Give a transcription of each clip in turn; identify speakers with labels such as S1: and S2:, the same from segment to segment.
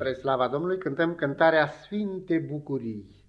S1: Spre slava Domnului cântăm cântarea Sfinte Bucurii.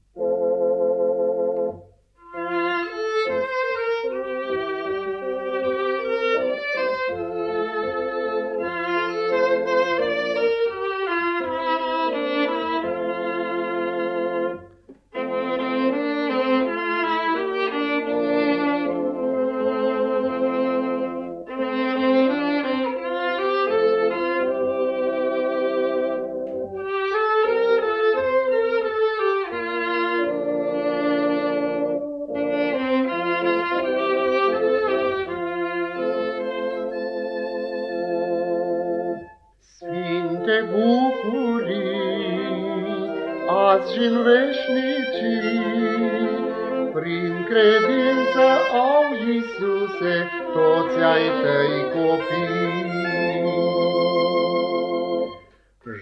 S2: Sfinte bucurii, azi și în veșnicii, prin credință au, Iisuse, toți ai tăi copii.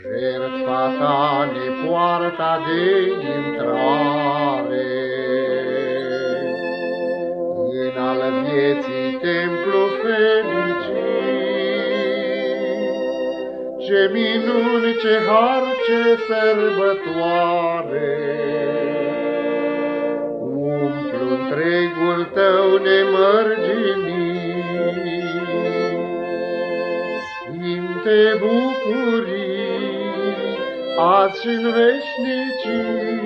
S2: Jertfa ta ne poarta de intrare, Ce minuni, ce har, ce sărbătoare! Umplu întregul tău nemărginit. Sfinte bucurii, azi și-n veșnicii,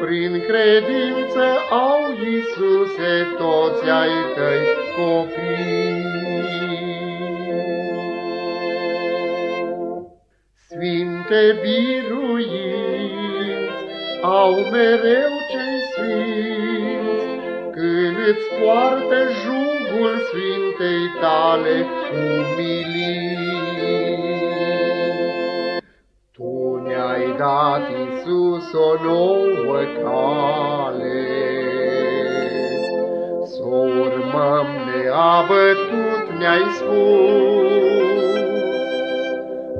S2: prin credință au, Iisuse, toți ai tăi copii. Sfinte biruinți au mereu cei sfinți, Când îți poartă jugul Sfintei tale umilii. Tu ne-ai dat, Iisus, o nouă cale, S-o urmăm neabătut, ne-ai spus,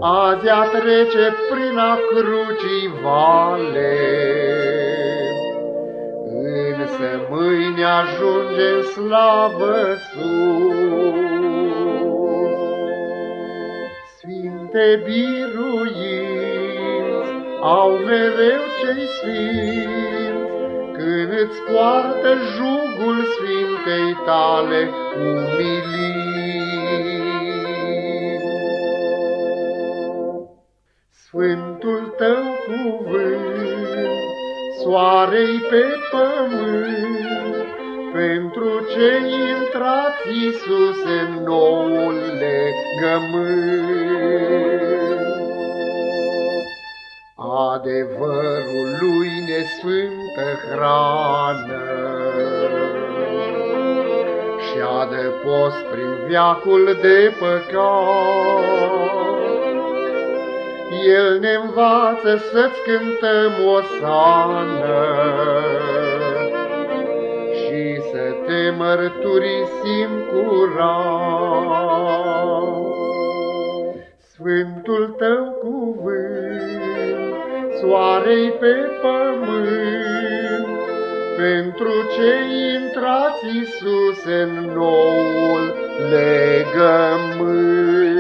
S2: Azi a trece prin a crucii vale, Însă mâine ajunge în slavă sus. Sfinte biruinți au mereu cei sfinți, Când îți poartă jugul Sfintei tale umilii. Sfântul tău cuvânt, soarei pe pământ, pentru cei intrați, Iisus, în noul legământ. Adevărul lui nesfântă hrană și adăpost prin viacul de păcat, el ne învață să-ți cântăm o sană și să te mărturisim curat. Sfântul tău cuvânt, soarei pe pământ, pentru cei intrați, Iisus, în noul legământ.